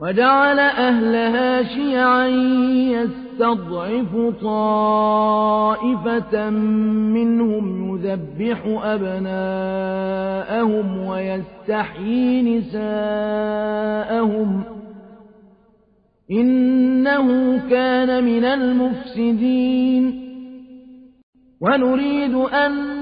وجعل أهلها شيعا يستضعف طائفة منهم يذبح أبناءهم ويستحيي نساءهم. إنه كان من المفسدين. ونريد أن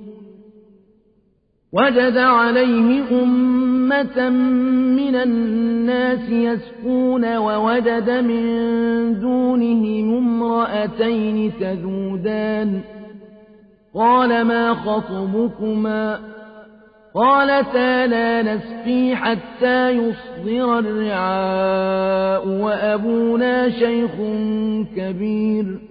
وجد عليه أمة من الناس يسكون ووجد من دونهم امرأتين تذودان. قال ما خطبكما؟ قالتا لا نسقي حتى يصدر الرعاء وأبونا شيخ كبير.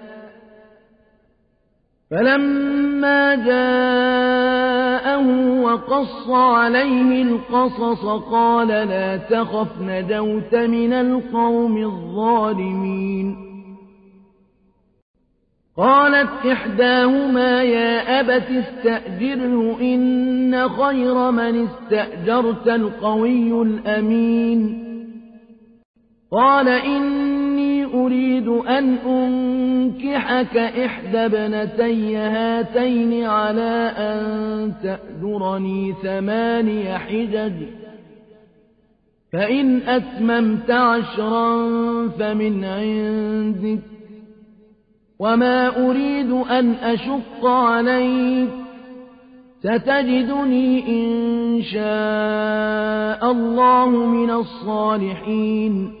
فلما جاءه وقص عليه القصص قال لا تخف نجوت من القوم الظالمين. قالت إحداهما يا أبت استأجره إن خير من استأجرت القوي الأمين. قال إني أريد أن أنكحك إحدى ابنتي هاتين على أن تأجرني ثماني حجج. فإن أتممت عشرا فمن عندك. وما أريد أن أشق عليك. ستجدني إن شاء الله من الصالحين.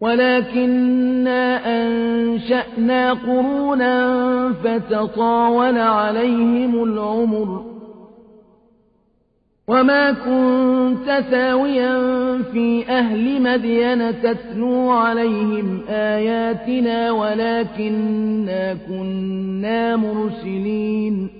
ولكنا أنشأنا قرونا فتطاول عليهم العمر. وما كنت ثاويا في أهل مدين تتلو عليهم آياتنا ولكنا كنا مرسلين.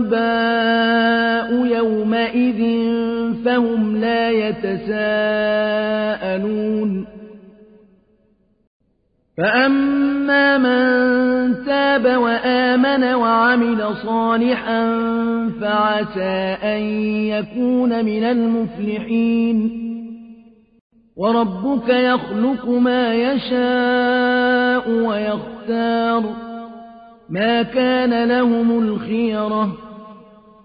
الأنباء يومئذ فهم لا يتساءلون. فأما من تاب وآمن وعمل صالحا فعسى أن يكون من المفلحين. وربك يخلق ما يشاء ويختار. ما كان لهم الخيرة.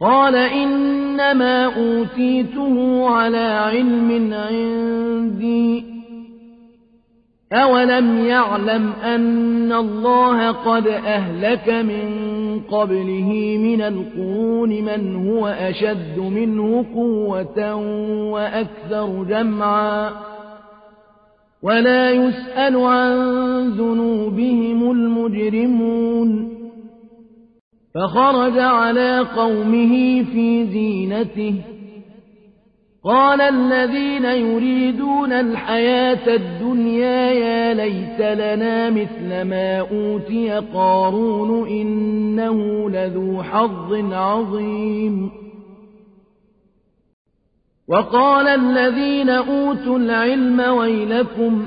قال إنما أوتيته على علم عندي. أولم يعلم أن الله قد أهلك من قبله من القرون من هو أشد منه قوة وأكثر جمعا. ولا يسأل عن ذنوبهم المجرمون. فخرج على قومه في زينته. قال الذين يريدون الحياة الدنيا يا ليت لنا مثل ما أوتي قارون إنه لذو حظ عظيم. وقال الذين أوتوا العلم ويلكم